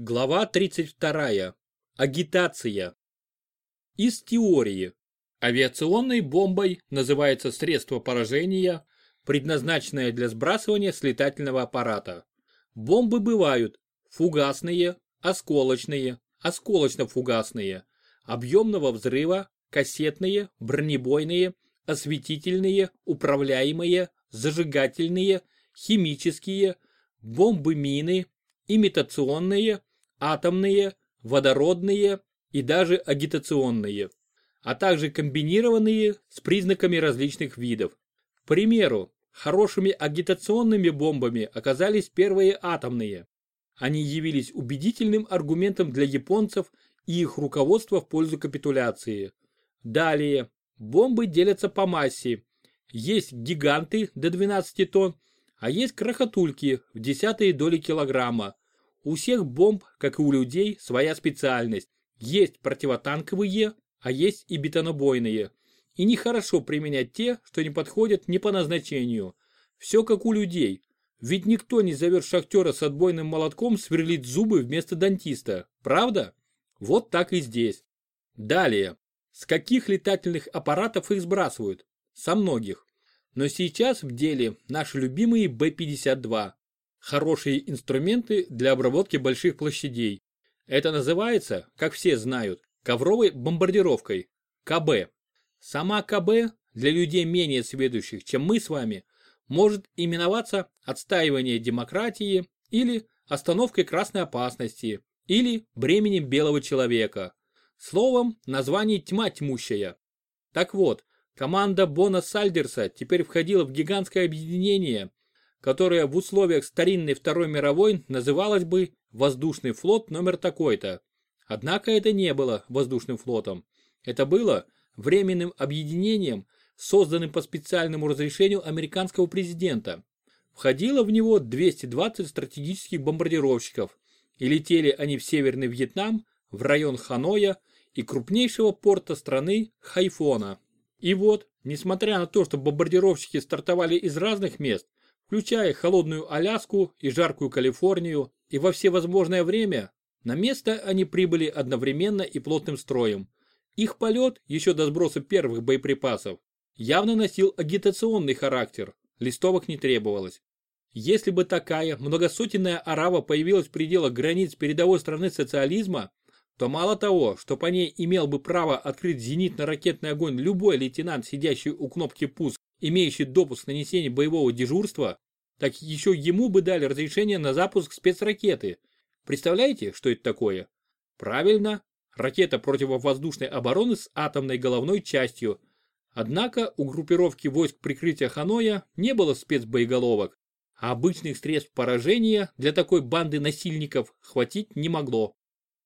Глава 32. Агитация. Из теории. Авиационной бомбой называется средство поражения, предназначенное для сбрасывания с летательного аппарата. Бомбы бывают фугасные, осколочные, осколочно-фугасные, объемного взрыва, кассетные, бронебойные, осветительные, управляемые, зажигательные, химические, бомбы-мины, имитационные, атомные, водородные и даже агитационные, а также комбинированные с признаками различных видов. К примеру, хорошими агитационными бомбами оказались первые атомные. Они явились убедительным аргументом для японцев и их руководства в пользу капитуляции. Далее, бомбы делятся по массе. Есть гиганты до 12 тонн, а есть крохотульки в десятые доли килограмма. У всех бомб, как и у людей, своя специальность. Есть противотанковые, а есть и бетонобойные. И нехорошо применять те, что не подходят не по назначению. Все как у людей. Ведь никто не зовет шахтера с отбойным молотком сверлить зубы вместо дантиста. Правда? Вот так и здесь. Далее. С каких летательных аппаратов их сбрасывают? Со многих. Но сейчас в деле наши любимые Б-52. Хорошие инструменты для обработки больших площадей. Это называется, как все знают, ковровой бомбардировкой. КБ. Сама КБ для людей менее сведущих, чем мы с вами, может именоваться отстаивание демократии или остановкой красной опасности или бременем белого человека. Словом, название тьма тьмущая. Так вот, команда Бона Сальдерса теперь входила в гигантское объединение, которое в условиях старинной Второй мировой называлось бы «Воздушный флот номер такой-то». Однако это не было воздушным флотом. Это было временным объединением, созданным по специальному разрешению американского президента. Входило в него 220 стратегических бомбардировщиков, и летели они в Северный Вьетнам, в район Ханоя и крупнейшего порта страны Хайфона. И вот, несмотря на то, что бомбардировщики стартовали из разных мест, включая холодную Аляску и жаркую Калифорнию, и во всевозможное время, на место они прибыли одновременно и плотным строем. Их полет, еще до сброса первых боеприпасов, явно носил агитационный характер, листовок не требовалось. Если бы такая многосотенная арава появилась в пределах границ передовой страны социализма, то мало того, что по ней имел бы право открыть зенитно-ракетный огонь любой лейтенант, сидящий у кнопки пуск, имеющий допуск на несение боевого дежурства, так еще ему бы дали разрешение на запуск спецракеты. Представляете, что это такое? Правильно, ракета противовоздушной обороны с атомной головной частью. Однако у группировки войск прикрытия Ханоя не было спецбоеголовок, а обычных средств поражения для такой банды насильников хватить не могло.